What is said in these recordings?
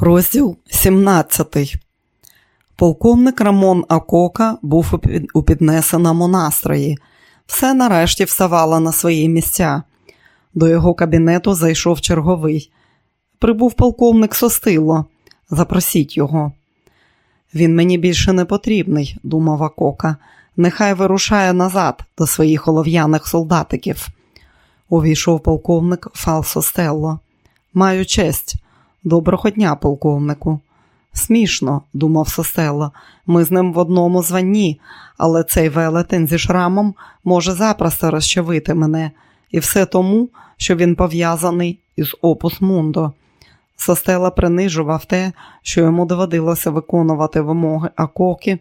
Розділ 17. Полковник Рамон Акока був у піднесеному настрої. Все нарешті вставало на свої місця. До його кабінету зайшов черговий. Прибув полковник Состило. Запросіть його. Він мені більше не потрібний, думав Акока. Нехай вирушає назад до своїх олов'яних солдатиків. Увійшов полковник Фалсо Стелло. Маю честь. Доброго дня, полковнику. Смішно, думав Состело, ми з ним в одному званні, але цей велетень зі шрамом може запросто розчавити мене, і все тому, що він пов'язаний із опус Мундо. Состела принижував те, що йому доводилося виконувати вимоги Акоки,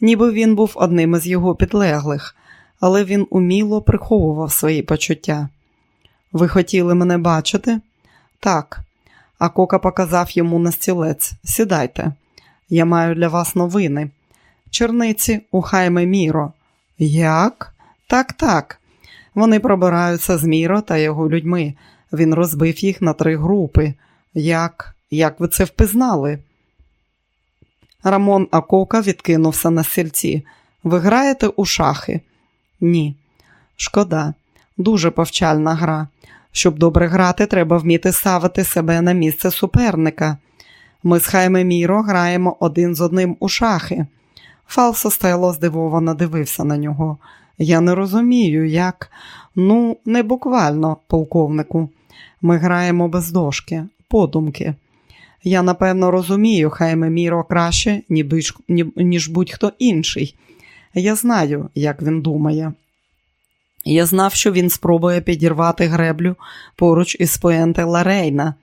ніби він був одним із його підлеглих, але він уміло приховував свої почуття. Ви хотіли мене бачити? Так а Кока показав йому на стілець. Сідайте, я маю для вас новини. Черниці у Хайме Міро. Як? Так, так. Вони пробираються з Міро та його людьми. Він розбив їх на три групи. Як? Як ви це впізнали? Рамон Акока відкинувся на сільці. Ви граєте у шахи? Ні. Шкода, дуже повчальна гра. Щоб добре грати, треба вміти ставити себе на місце суперника. Ми з Хайме Міро граємо один з одним у шахи. Фалсо Стело здивовано дивився на нього. Я не розумію, як. Ну, не буквально, полковнику. Ми граємо без дошки, подумки. Я напевно розумію Хайме Міро краще, ніж будь-хто інший. Я знаю, як він думає. Я знав, що він спробує підірвати греблю поруч із Пуенте Ларейна.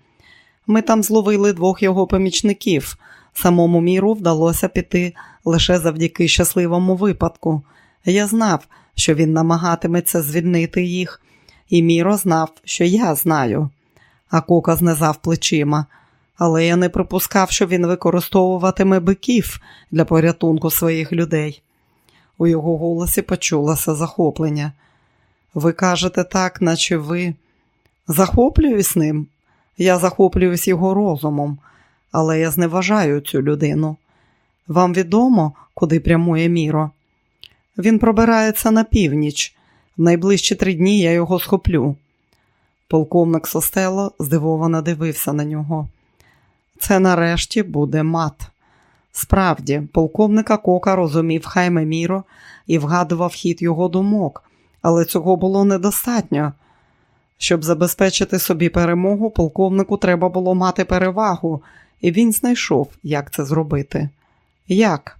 Ми там зловили двох його помічників. Самому міру вдалося піти лише завдяки щасливому випадку. Я знав, що він намагатиметься звільнити їх, і Міро знав, що я знаю. А Кока знизав плечима, але я не припускав, що він використовуватиме биків для порятунку своїх людей. У його голосі почулося захоплення. Ви кажете так, наче ви захоплююсь ним. Я захоплююсь його розумом, але я зневажаю цю людину. Вам відомо, куди прямує Міро? Він пробирається на північ. В найближчі три дні я його схоплю. Полковник Состело здивовано дивився на нього. Це нарешті буде мат. Справді, полковника Кока розумів Хайме Міро і вгадував хід його думок, але цього було недостатньо. Щоб забезпечити собі перемогу, полковнику треба було мати перевагу, і він знайшов, як це зробити. Як?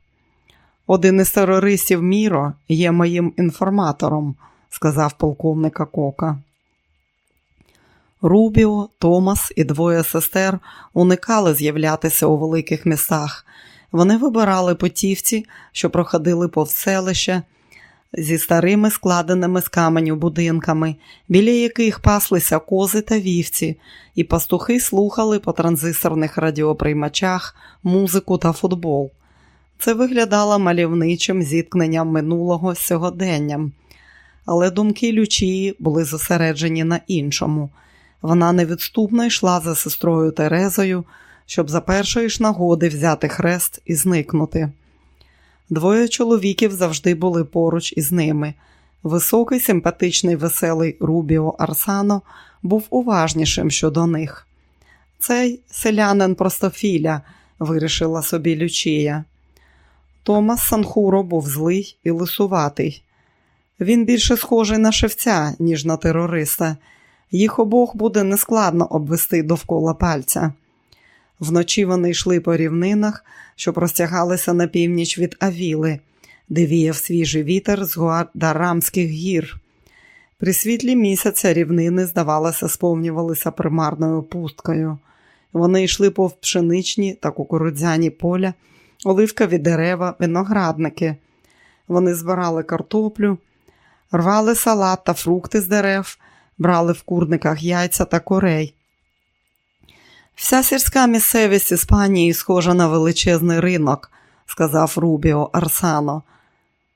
Один із терористів Міро є моїм інформатором, сказав полковника Кока. Рубіо, Томас і двоє сестер уникали з'являтися у великих містах. Вони вибирали потівці, що проходили повз селище, зі старими складеними з каменю будинками, біля яких паслися кози та вівці, і пастухи слухали по транзисторних радіоприймачах музику та футбол. Це виглядало мальовничим зіткненням минулого з сьогоденням. Але думки Лючії були зосереджені на іншому. Вона невідступно йшла за сестрою Терезою, щоб за першої ж нагоди взяти хрест і зникнути. Двоє чоловіків завжди були поруч із ними. Високий, симпатичний, веселий Рубіо Арсано був уважнішим щодо них. Цей селянин простофіля, вирішила собі Лючія. Томас Санхуро був злий і лисуватий. Він більше схожий на шевця, ніж на терориста. Їх обох буде нескладно обвести довкола пальця. Вночі вони йшли по рівнинах, що простягалися на північ від Авіли, де віяв свіжий вітер з Гуадарамських гір. При світлі місяця рівнини, здавалося, сповнювалися примарною пусткою. Вони йшли пов пшеничні та кукурудзяні поля, оливкові дерева, виноградники. Вони збирали картоплю, рвали салат та фрукти з дерев, брали в курниках яйця та корей. Вся сільська місцевість Іспанії схожа на величезний ринок, сказав Рубіо Арсано.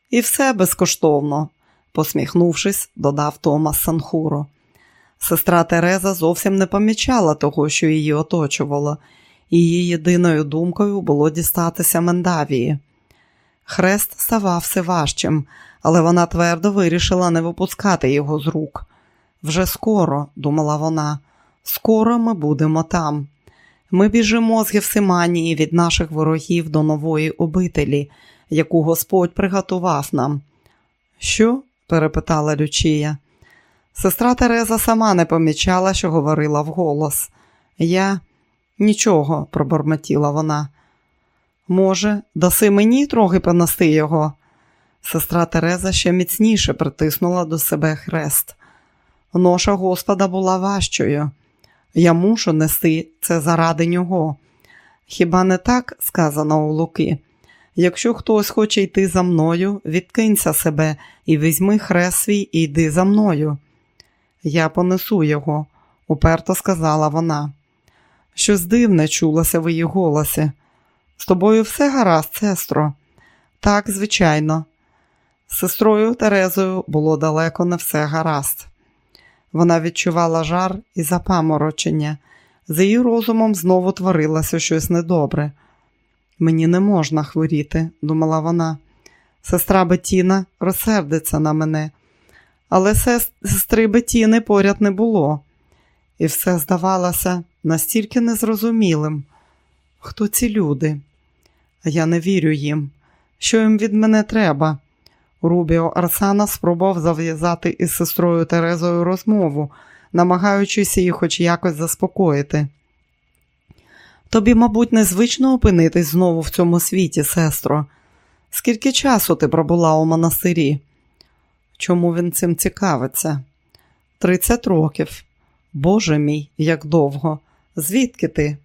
І все безкоштовно, посміхнувшись, додав Томас Санхуро. Сестра Тереза зовсім не помічала того, що її оточувало. її єдиною думкою було дістатися Мендавії. Хрест ставав все важчим, але вона твердо вирішила не випускати його з рук. Вже скоро, думала вона, скоро ми будемо там. Ми біжимо з Гефсиманії від наших ворогів до нової обителі, яку Господь приготував нам. Що? перепитала Лючія. Сестра Тереза сама не помічала, що говорила вголос. Я нічого, пробормотіла вона. Може, даси мені трохи понести його? Сестра Тереза ще міцніше притиснула до себе хрест. Ноша Господа була важчою. Я мушу нести це заради нього. Хіба не так сказано у Луки? Якщо хтось хоче йти за мною, відкинься себе і візьми хрест свій і йди за мною. Я понесу його, уперто сказала вона. Щось дивне чулося в її голосі. З тобою все гаразд, сестро? Так, звичайно. З сестрою Терезою було далеко не все гаразд. Вона відчувала жар і запаморочення. За її розумом знову творилося щось недобре. Мені не можна хворіти, думала вона. Сестра Бетіна розсердиться на мене, але сестри Бетіни поряд не було, і все здавалося настільки незрозумілим. Хто ці люди? Я не вірю їм. Що їм від мене треба? Рубіо Арсана спробував зав'язати із сестрою Терезою розмову, намагаючись її хоч якось заспокоїти. Тобі, мабуть, незвично опинитись знову в цьому світі, сестро. Скільки часу ти пробула у монастирі? Чому він цим цікавиться? Тридцять років. Боже мій, як довго. Звідки ти?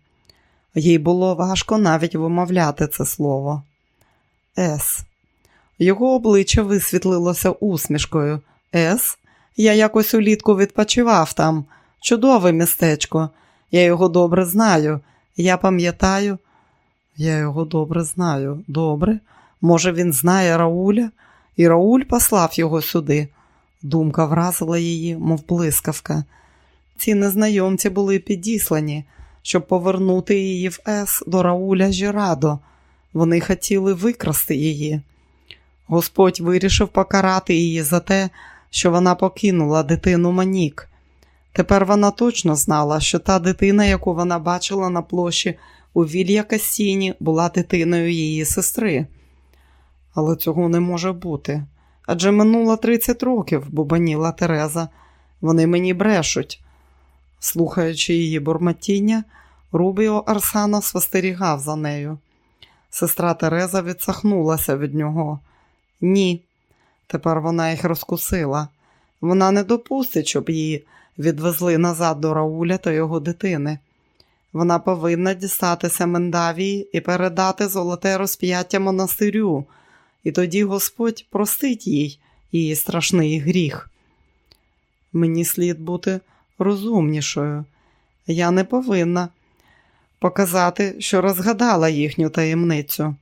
Їй було важко навіть вимовляти це слово. Ес. Його обличчя висвітлилося усмішкою. Ес, я якось улітку відпочивав там. Чудове містечко. Я його добре знаю. Я пам'ятаю, я його добре знаю. Добре. Може, він знає Рауля, і Рауль послав його сюди. Думка вразила її, мов блискавка. Ці незнайомці були підіслані, щоб повернути її в Ес до Рауля Жірадо. Вони хотіли викрасти її. Господь вирішив покарати її за те, що вона покинула дитину Монік. Тепер вона точно знала, що та дитина, яку вона бачила на площі у Вілья Касіні, була дитиною її сестри. Але цього не може бути. Адже минуло 30 років, бубоніла Тереза. Вони мені брешуть. Слухаючи її бурмотіння, Рубіо Арсано спостерігав за нею. Сестра Тереза відсахнулася від нього. Ні, тепер вона їх розкусила. Вона не допустить, щоб її відвезли назад до Рауля та його дитини. Вона повинна дістатися Мендавії і передати золоте розп'яття монастирю, і тоді Господь простить їй її страшний гріх. Мені слід бути розумнішою. Я не повинна показати, що розгадала їхню таємницю.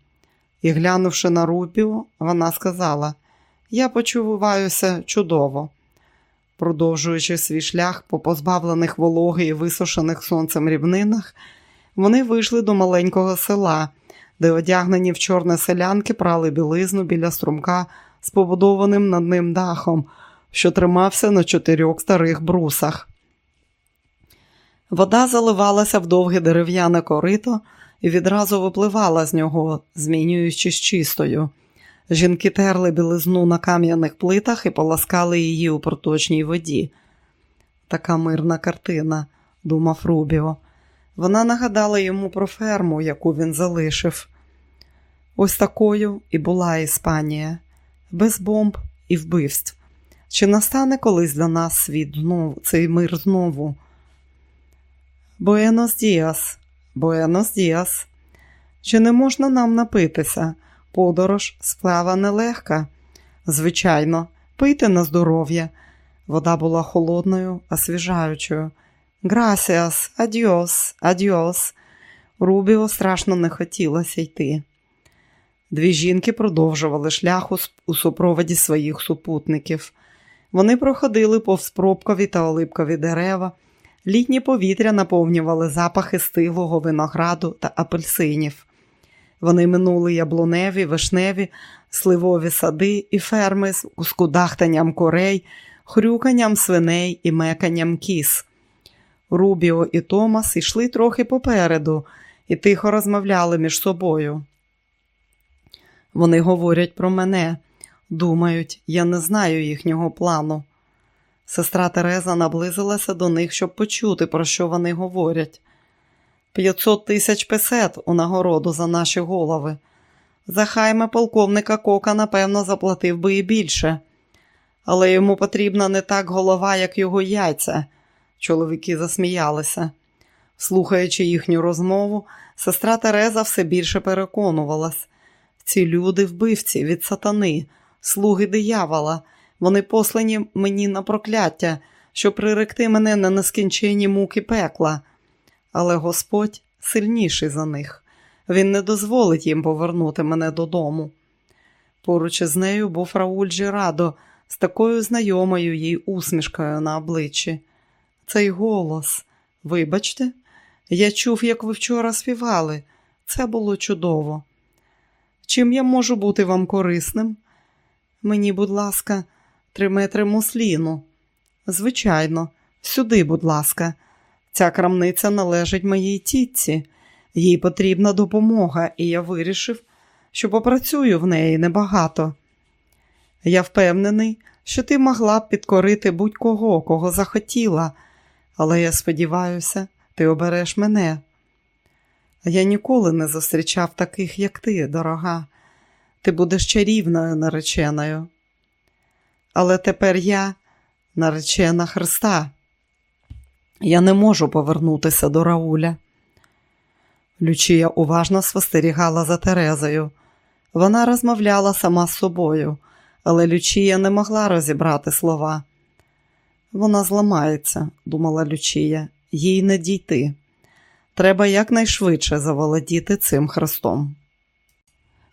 І, глянувши на Рубіо, вона сказала: Я почуваюся чудово. Продовжуючи свій шлях по позбавлених вологи і висушених сонцем рівнинах, вони вийшли до маленького села, де одягнені в чорне селянки прали білизну біля струмка з побудованим над ним дахом, що тримався на чотирьох старих брусах. Вода заливалася в довге дерев'яне корито і відразу випливала з нього, змінюючись чистою. Жінки терли білизну на кам'яних плитах і поласкали її у проточній воді. Така мирна картина, думав Рубіо. Вона нагадала йому про ферму, яку він залишив. Ось такою і була Іспанія, без бомб і вбивств. Чи настане колись для нас світ знову, цей мир знову? Buenos días, buenos días. Чи не можна нам напитися? Подорож справа нелегка. Звичайно, пийте на здоров'я. Вода була холодною, освіжаючою. Gracias, adiós, adiós. Рубіо страшно не хотілося йти. Дві жінки продовжували шлях у супроводі своїх супутників. Вони проходили повз пробкові та олипкові дерева, Літнє повітря наповнювали запахи стиглого винограду та апельсинів. Вони минули яблуневі, вишневі, сливові сади і ферми з скудахтанням корей, хрюканням свиней і меканням кіз. Рубіо і Томас йшли трохи попереду і тихо розмовляли між собою. Вони говорять про мене, думають, я не знаю їхнього плану. Сестра Тереза наблизилася до них, щоб почути, про що вони говорять. П'ятсот тисяч песет у нагороду за наші голови. За хайме полковника Кока, напевно, заплатив би і більше, але йому потрібна не так голова, як його яйця. Чоловіки засміялися. Слухаючи їхню розмову, сестра Тереза все більше переконувалась. Ці люди вбивці від сатани, слуги диявола. Вони послані мені на прокляття, щоб приректи мене на нескінченні муки пекла. Але Господь сильніший за них. Він не дозволить їм повернути мене додому. Поруч із нею був Рауль Джирадо з такою знайомою їй усмішкою на обличчі. Цей голос, вибачте, я чув, як ви вчора співали. Це було чудово. Чим я можу бути вам корисним? Мені, будь ласка, три метри мусліну. Звичайно, сюди, будь ласка, ця крамниця належить моїй тітці. Їй потрібна допомога, і я вирішив, що попрацюю в неї небагато. Я впевнений, що ти могла б підкорити будь-кого, кого захотіла, але я сподіваюся, ти обереш мене. Я ніколи не зустрічав таких, як ти, дорога. Ти будеш чарівною нареченою. Але тепер я наречена Христа. Я не можу повернутися до Рауля. Лючія уважно спостерігала за Терезою. Вона розмовляла сама з собою, але Лючія не могла розібрати слова. Вона зламається, думала Лючія, їй не дійти. Треба якнайшвидше заволодіти цим хрестом.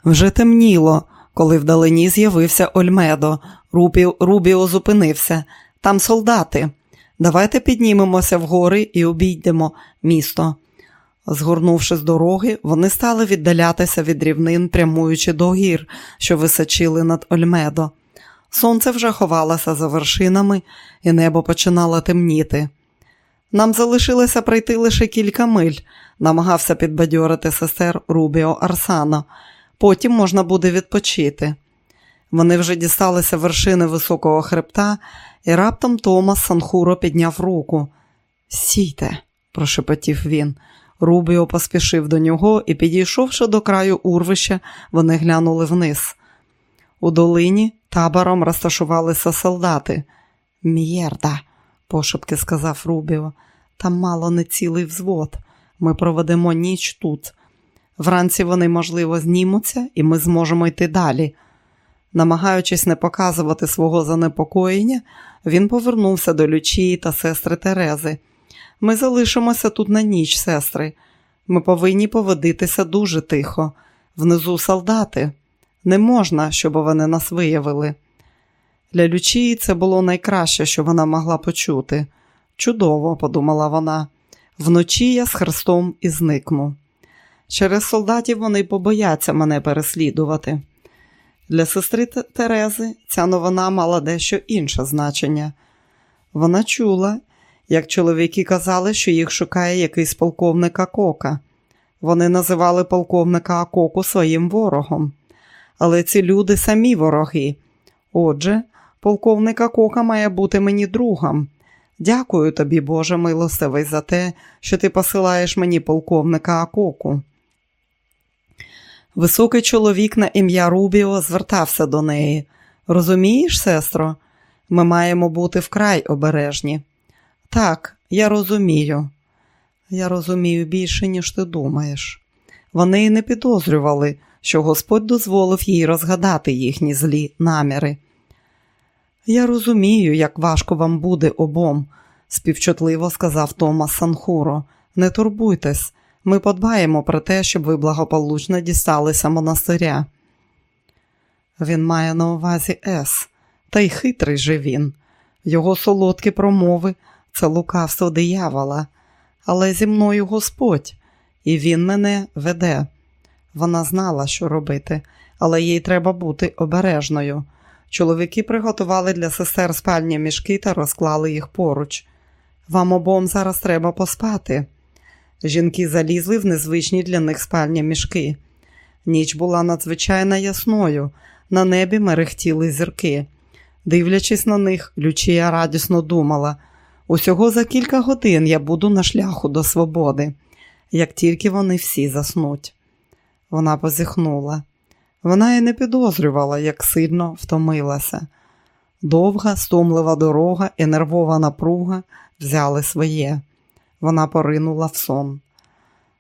Вже темніло, коли вдалині з'явився Ольмедо. Рубіо, Рубіо зупинився. Там солдати. Давайте піднімемося вгори і обійдемо місто. Згорнувши з дороги, вони стали віддалятися від рівнин, прямуючи до гір, що височили над Ольмедо. Сонце вже ховалося за вершинами, і небо починало темніти. Нам залишилося пройти лише кілька миль, намагався підбадьорити сестер Рубіо Арсано. Потім можна буде відпочити. Вони вже дісталися вершини високого хребта, і раптом Томас Санхуро підняв руку. Сійте, прошепотів він. Рубіо поспішив до нього і, підійшовши до краю урвища, вони глянули вниз. У долині табором розташувалися солдати. М'єрда, пошепки сказав Рубіо, там мало не цілий взвод. Ми проведемо ніч тут. Вранці вони, можливо, знімуться, і ми зможемо йти далі. Намагаючись не показувати свого занепокоєння, він повернувся до Лючії та сестри Терези. Ми залишимося тут на ніч, сестри. Ми повинні поводитися дуже тихо. Внизу солдати. Не можна, щоб вони нас виявили. Для Лючії це було найкраще, що вона могла почути. Чудово, подумала вона. Вночі я з хрестом і зникну. Через солдатів вони побояться мене переслідувати. Для сестри Терези ця новина мала дещо інше значення. Вона чула, як чоловіки казали, що їх шукає якийсь полковник Акока. Вони називали полковника Акоку своїм ворогом. Але ці люди самі вороги. Отже, полковник Акока має бути мені другом. Дякую тобі, Боже милостивий, за те, що ти посилаєш мені полковника Акоку. Високий чоловік на ім'я Рубіо звертався до неї. Розумієш, сестро, ми маємо бути вкрай обережні. Так, я розумію. Я розумію більше, ніж ти думаєш. Вони й не підозрювали, що Господь дозволив їй розгадати їхні злі наміри. Я розумію, як важко вам буде обом, співчутливо сказав Томас Санхуро. Не турбуйтесь, ми подбаємо про те, щоб ви благополучно дісталися монастиря. Він має на увазі Ес, та й хитрий же він. Його солодкі промови це лукавство диявола, але зі мною Господь, і Він мене веде. Вона знала, що робити, але їй треба бути обережною. Чоловіки приготували для сестер спальні мішки та розклали їх поруч. Вам обом зараз треба поспати. Жінки залізли в незвичні для них спальні мішки. Ніч була надзвичайно ясною, на небі мерехтіли зірки. Дивлячись на них, Лючія радісно думала усього за кілька годин я буду на шляху до свободи, як тільки вони всі заснуть. Вона позіхнула. Вона і не підозрювала, як сильно втомилася. Довга, стомлива дорога і нервова напруга взяли своє. Вона поринула в сон.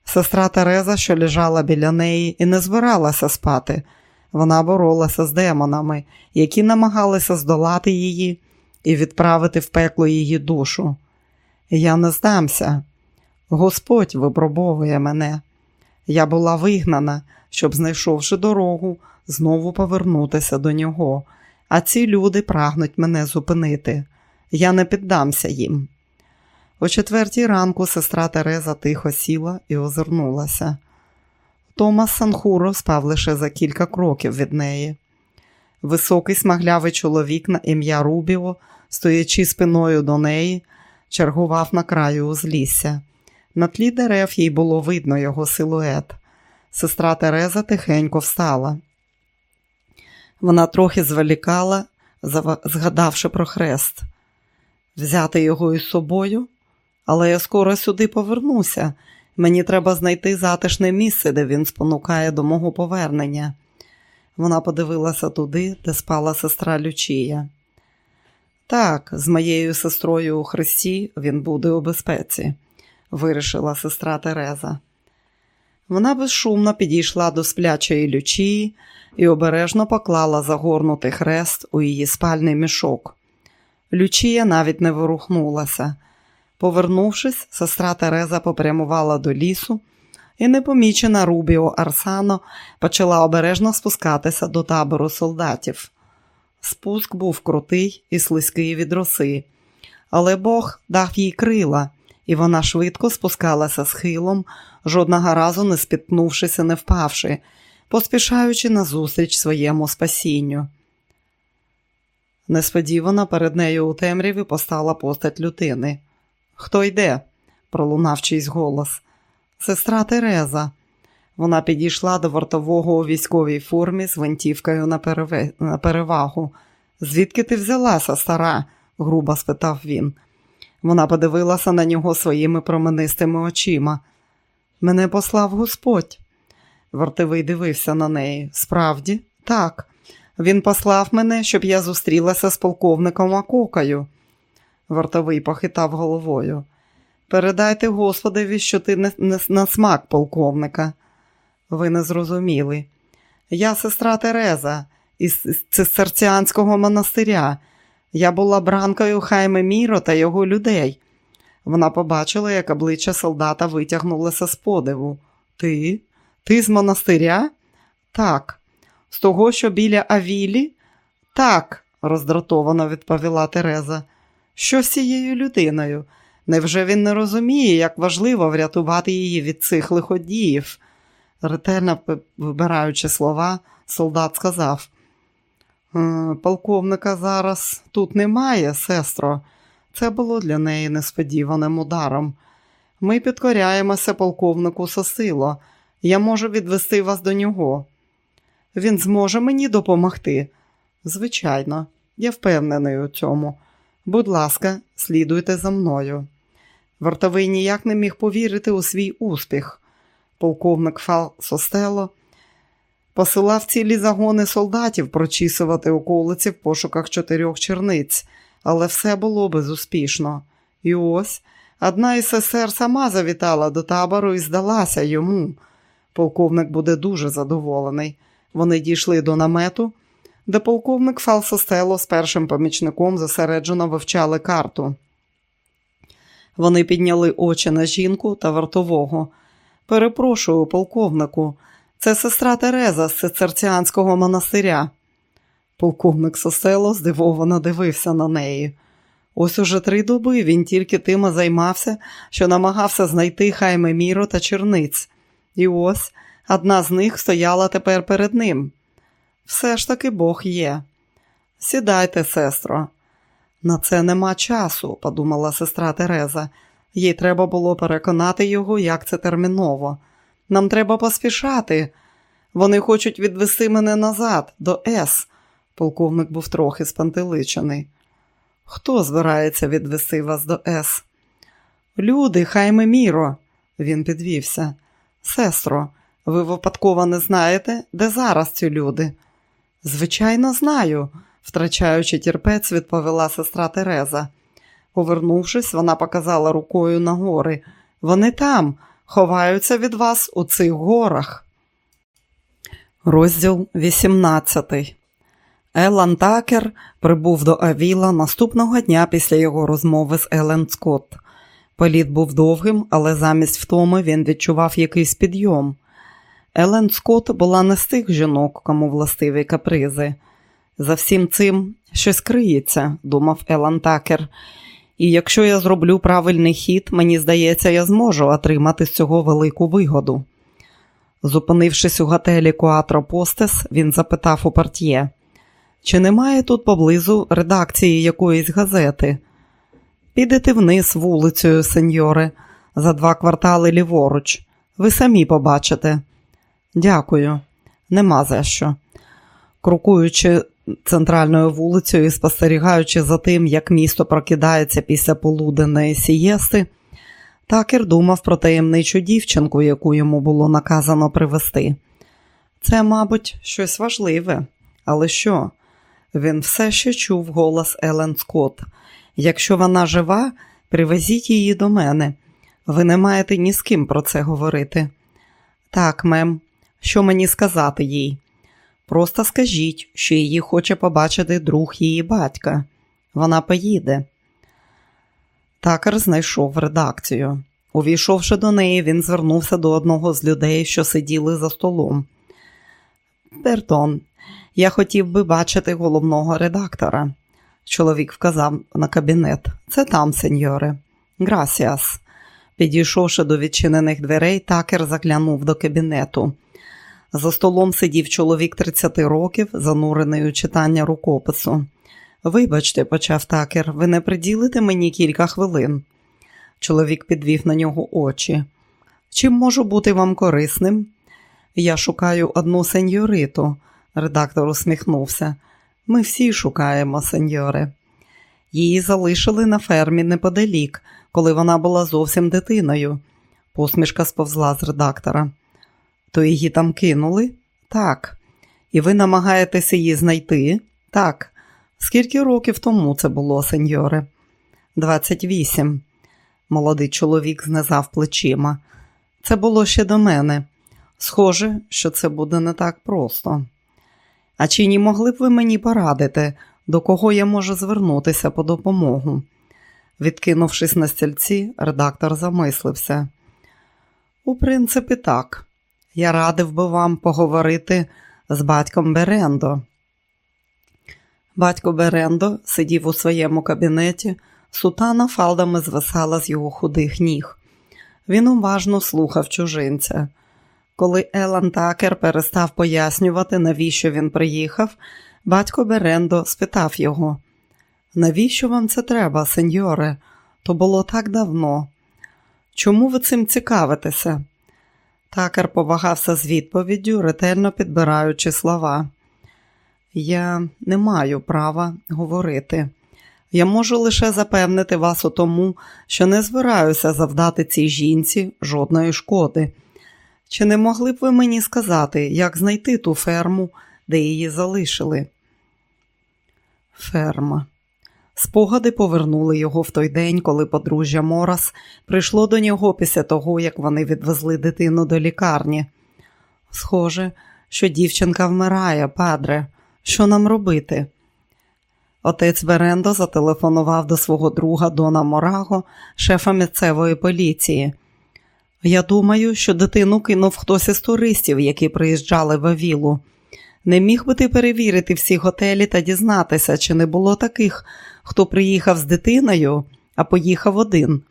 Сестра Тереза, що лежала біля неї, і не збиралася спати. Вона боролася з демонами, які намагалися здолати її і відправити в пекло її душу. Я не здамся. Господь випробовує мене. Я була вигнана, щоб, знайшовши дорогу, знову повернутися до нього, а ці люди прагнуть мене зупинити. Я не піддамся їм. О четвертій ранку сестра Тереза тихо сіла і озирнулася. Томас Санхуро спав лише за кілька кроків від неї. Високий смаглявий чоловік на ім'я Рубіо, стоячи спиною до неї, чергував на краю узлісся. На тлі дерев їй було видно його силует. Сестра Тереза тихенько встала. Вона трохи зволікала, згадавши про хрест. Взяти його із собою, але я скоро сюди повернуся. Мені треба знайти затишне місце, де він спонукає до мого повернення. Вона подивилася туди, де спала сестра Лючія. Так, з моєю сестрою у Христі він буде у безпеці, вирішила сестра Тереза. Вона безшумно підійшла до сплячої лючії і обережно поклала загорнутий хрест у її спальний мішок. Лючія навіть не ворухнулася. Повернувшись, сестра Тереза попрямувала до лісу і, непомічена Рубіо Арсано, почала обережно спускатися до табору солдатів. Спуск був крутий і слизький від роси, але Бог дав їй крила, і вона швидко спускалася схилом, жодного разу не спіткнувшись і не впавши, поспішаючи назустріч своєму спасінню. Несподівано перед нею у темряві постала постать людини. Хто йде? пролунав чийсь голос. Сестра Тереза. Вона підійшла до вартового у військовій формі з гвинтівкою на, переве... на перевагу. Звідки ти взялася, стара? грубо спитав він. Вона подивилася на нього своїми променистими очима. Мене послав Господь. Вартовий дивився на неї. Справді, так. Він послав мене, щоб я зустрілася з полковником Акокою. Вартовий похитав головою. Передайте Господові, що ти не, не на смак полковника. Ви не зрозуміли. Я сестра Тереза із цистерціанського монастиря. Я була бранкою Хайме Міро та його людей. Вона побачила, як обличчя солдата витягнулося з подиву. Ти? Ти з монастиря? Так. З того, що біля Авілі? Так, роздратовано відповіла Тереза. Що з цією людиною? Невже він не розуміє, як важливо врятувати її від цих лиходіїв? Ретельно вибираючи слова, солдат сказав: «Е, полковника зараз тут немає, сестро. Це було для неї несподіваним ударом. Ми підкоряємося полковнику Сосило. Я можу відвести вас до нього. Він зможе мені допомогти? Звичайно, я впевнений у цьому. Будь ласка, слідуйте за мною. Вартовий ніяк не міг повірити у свій успіх. Полковник Фал Состело посилав цілі загони солдатів прочісувати околиці в пошуках чотирьох черниць, але все було безуспішно. І ось одна із сестер сама завітала до табору і здалася йому. Полковник буде дуже задоволений. Вони дійшли до намету, де полковник Фалсостело з першим помічником зосереджено вивчали карту. Вони підняли очі на жінку та вартового. Перепрошую, полковнику, це сестра Тереза з цицерціанського монастиря. Полковник Сосело здивовано дивився на неї. Ось уже три доби він тільки тим займався, що намагався знайти хайме Міро та черниць. І ось одна з них стояла тепер перед ним. Все ж таки Бог є. Сідайте, сестро. На це нема часу, подумала сестра Тереза. Їй треба було переконати його, як це терміново. Нам треба поспішати. Вони хочуть відвести мене назад, до С. Полковник був трохи спантеличений. Хто збирається відвести вас до С? Люди, хайме міро, він підвівся. Сестро, ви випадково не знаєте, де зараз ці люди? Звичайно, знаю, втрачаючи терпець, відповіла сестра Тереза. Повернувшись, вона показала рукою на гори. Вони там, ховаються від вас у цих горах. Розділ 18 Елан Такер прибув до Авіла наступного дня після його розмови з Елен Скотт. Політ був довгим, але замість втоми він відчував якийсь підйом. Елен Скотт була не з тих жінок, кому властиві капризи. За всім цим щось криється, думав Елан Такер. І якщо я зроблю правильний хід, мені здається, я зможу отримати з цього велику вигоду. Зупинившись у готелі Куатро Постес, він запитав у портьє, чи немає тут поблизу редакції якоїсь газети? Підете вниз вулицею, сеньоре, за два квартали ліворуч. Ви самі побачите. Дякую, нема за що. Крокуючи центральною вулицею і спостерігаючи за тим, як місто прокидається після полуденної сієсти, такер думав про таємничу дівчинку, яку йому було наказано привезти. Це, мабуть, щось важливе, але що? Він все ще чув голос Елен Скотт. Якщо вона жива, привезіть її до мене. Ви не маєте ні з ким про це говорити. Так, мем, що мені сказати їй? Просто скажіть, що її хоче побачити друг її батька. Вона поїде. Такер знайшов редакцію. Увійшовши до неї, він звернувся до одного з людей, що сиділи за столом. Пертон, я хотів би бачити головного редактора. Чоловік вказав на кабінет. Це там, сеньоре. Грасіас. Підійшовши до відчинених дверей, такер заглянув до кабінету. За столом сидів чоловік 30 років, занурений у читання рукопису. Вибачте, почав такер, ви не приділите мені кілька хвилин. Чоловік підвів на нього очі. Чим можу бути вам корисним? Я шукаю одну сеньориту, редактор усміхнувся. Ми всі шукаємо, сеньоре. Її залишили на фермі неподалік, коли вона була зовсім дитиною. Посмішка сповзла з редактора. То її там кинули? Так. І ви намагаєтеся її знайти? Так. Скільки років тому це було, сеньоре? Двадцять вісім. Молодий чоловік знизав плечима. Це було ще до мене. Схоже, що це буде не так просто. А чи не могли б ви мені порадити, до кого я можу звернутися по допомогу? Відкинувшись на стільці, редактор замислився. У принципі, так. Я радив би вам поговорити з батьком Берендо. Батько Берендо сидів у своєму кабінеті, сутана фалдами звисала з його худих ніг. Він уважно слухав чужинця. Коли Елан Такер перестав пояснювати, навіщо він приїхав, батько Берендо спитав його: Навіщо вам це треба, сеньоре? То було так давно. Чому ви цим цікавитеся? Такер повагався з відповіддю, ретельно підбираючи слова. Я не маю права говорити. Я можу лише запевнити вас у тому, що не збираюся завдати цій жінці жодної шкоди. Чи не могли б ви мені сказати, як знайти ту ферму, де її залишили? Ферма. Спогади повернули його в той день, коли подружжя Морас прийшло до нього після того, як вони відвезли дитину до лікарні. Схоже, що дівчинка вмирає, падре. Що нам робити? Отець Берендо зателефонував до свого друга Дона Мораго, шефа місцевої поліції. Я думаю, що дитину кинув хтось із туристів, які приїжджали в Авілу. Не міг би ти перевірити всі готелі та дізнатися, чи не було таких, хто приїхав з дитиною, а поїхав один.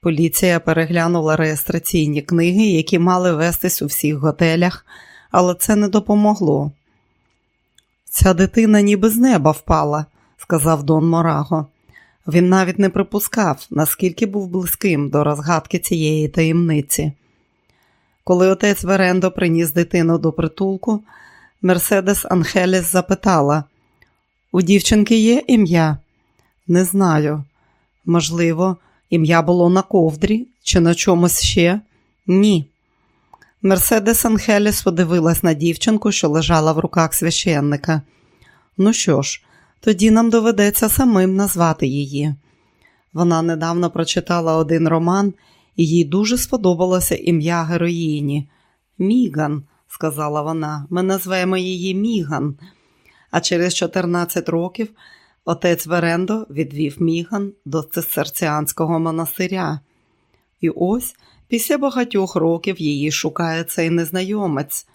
Поліція переглянула реєстраційні книги, які мали вестись у всіх готелях, але це не допомогло. Ця дитина ніби з неба впала, сказав Дон Мораго. Він навіть не припускав, наскільки був близьким до розгадки цієї таємниці. Коли отець Верендо приніс дитину до притулку, Мерседес Анхеліс запитала: У дівчинки є ім'я? Не знаю. Можливо, ім'я було на ковдрі чи на чомусь ще? Ні. Мерседес Анхеліс подивилась на дівчинку, що лежала в руках священника. Ну що ж, тоді нам доведеться самим назвати її. Вона недавно прочитала один роман, і їй дуже сподобалося ім'я героїні. Міган, сказала вона, ми назвемо її Міган. А через 14 років отець Верендо відвів Міган до цистерціанського монастиря. І ось після багатьох років її шукає цей незнайомець.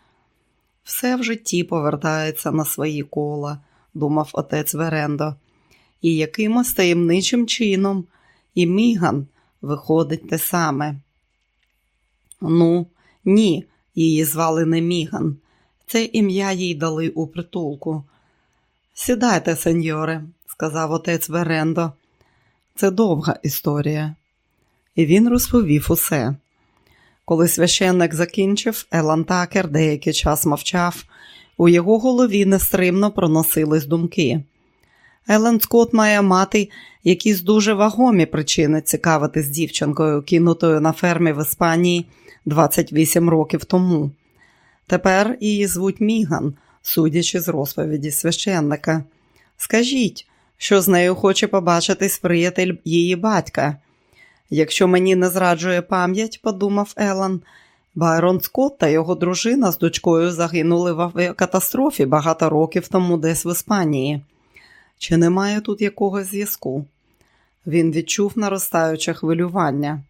Все в житті повертається на свої кола думав отець Верендо, і якимось таємничим чином і Міган виходить те саме. Ну, ні, її звали не Міган. Це ім'я їй дали у притулку. Сідайте, сеньоре, сказав отець Верендо. Це довга історія. І він розповів усе. Коли священник закінчив, Елан Такер деякий час мовчав, у його голові нестримно проносились думки. Елен Скотт має мати якісь дуже вагомі причини цікавитись дівчинкою, кинутою на фермі в Іспанії 28 років тому. Тепер її звуть Міган, судячи з розповіді священника. Скажіть, що з нею хоче побачитись приятель її батька. Якщо мені не зраджує пам'ять, подумав Елан, Байрон Скотт та його дружина з дочкою загинули в авіакатастрофі багато років тому десь в Іспанії. Чи немає тут якогось зв'язку? Він відчув наростаюче хвилювання.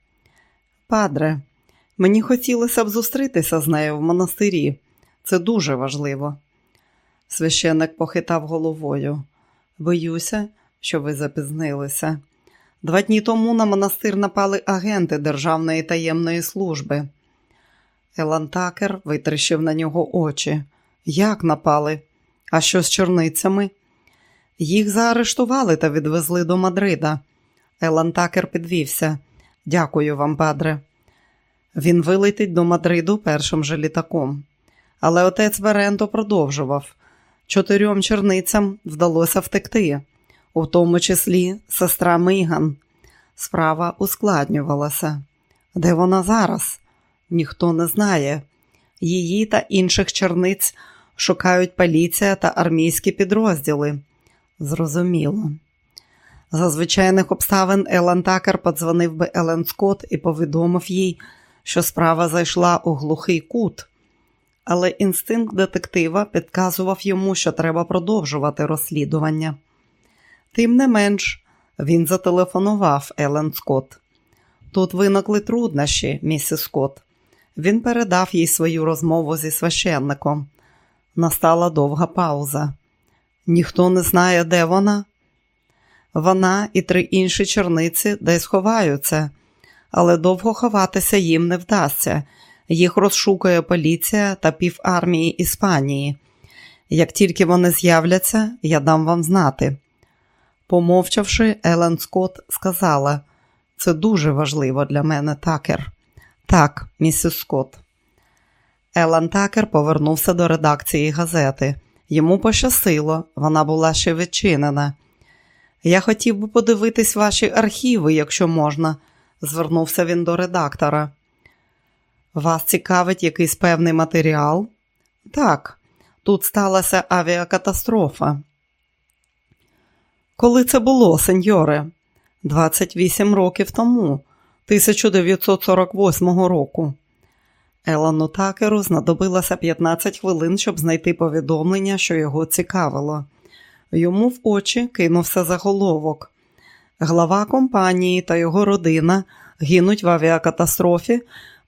Падре, мені хотілося б зустрітися з нею в монастирі. Це дуже важливо. Священник похитав головою. Боюся, що ви запізнилися. Два дні тому на монастир напали агенти Державної таємної служби. Елан Такер витріщив на нього очі. Як напали? А що з чорницями? Їх заарештували та відвезли до Мадрида. Елан Такер підвівся. Дякую вам, падре. Він вилетить до Мадриду першим же літаком. Але отець Веренто продовжував. Чотирьом черницям вдалося втекти, у тому числі сестра Миган. Справа ускладнювалася. Де вона зараз? ніхто не знає. Її та інших черниць шукають поліція та армійські підрозділи. Зрозуміло. За звичайних обставин Елен Такер подзвонив би Елен Скотт і повідомив їй, що справа зайшла у глухий кут. Але інстинкт детектива підказував йому, що треба продовжувати розслідування. Тим не менш, він зателефонував Елен Скотт. Тут виникли труднощі, місіс Скотт. Він передав їй свою розмову зі священником. Настала довга пауза. Ніхто не знає, де вона. Вона і три інші черниці десь ховаються, але довго ховатися їм не вдасться. Їх розшукує поліція та півармії Іспанії. Як тільки вони з'являться, я дам вам знати. Помовчавши, Елен Скотт сказала: це дуже важливо для мене такер. Так, місіс Скотт. Елан Такер повернувся до редакції газети. Йому пощастило, вона була ще відчинена. Я хотів би подивитись ваші архіви, якщо можна, звернувся він до редактора. Вас цікавить якийсь певний матеріал? Так, тут сталася авіакатастрофа. Коли це було, сеньоре? 28 років тому. 1948 року. Елану Такеру знадобилося 15 хвилин, щоб знайти повідомлення, що його цікавило. Йому в очі кинувся заголовок. Глава компанії та його родина гинуть в авіакатастрофі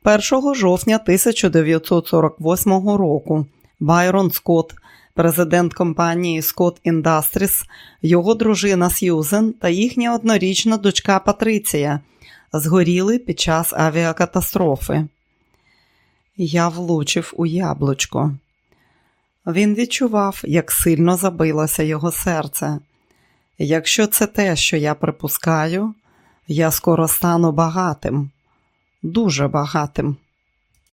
1 жовтня 1948 року. Байрон Скотт, президент компанії Scott Industries, його дружина Сьюзен та їхня однорічна дочка Патриція згоріли під час авіакатастрофи. Я влучив у яблучко. Він відчував, як сильно забилося його серце. Якщо це те, що я припускаю, я скоро стану багатим, дуже багатим.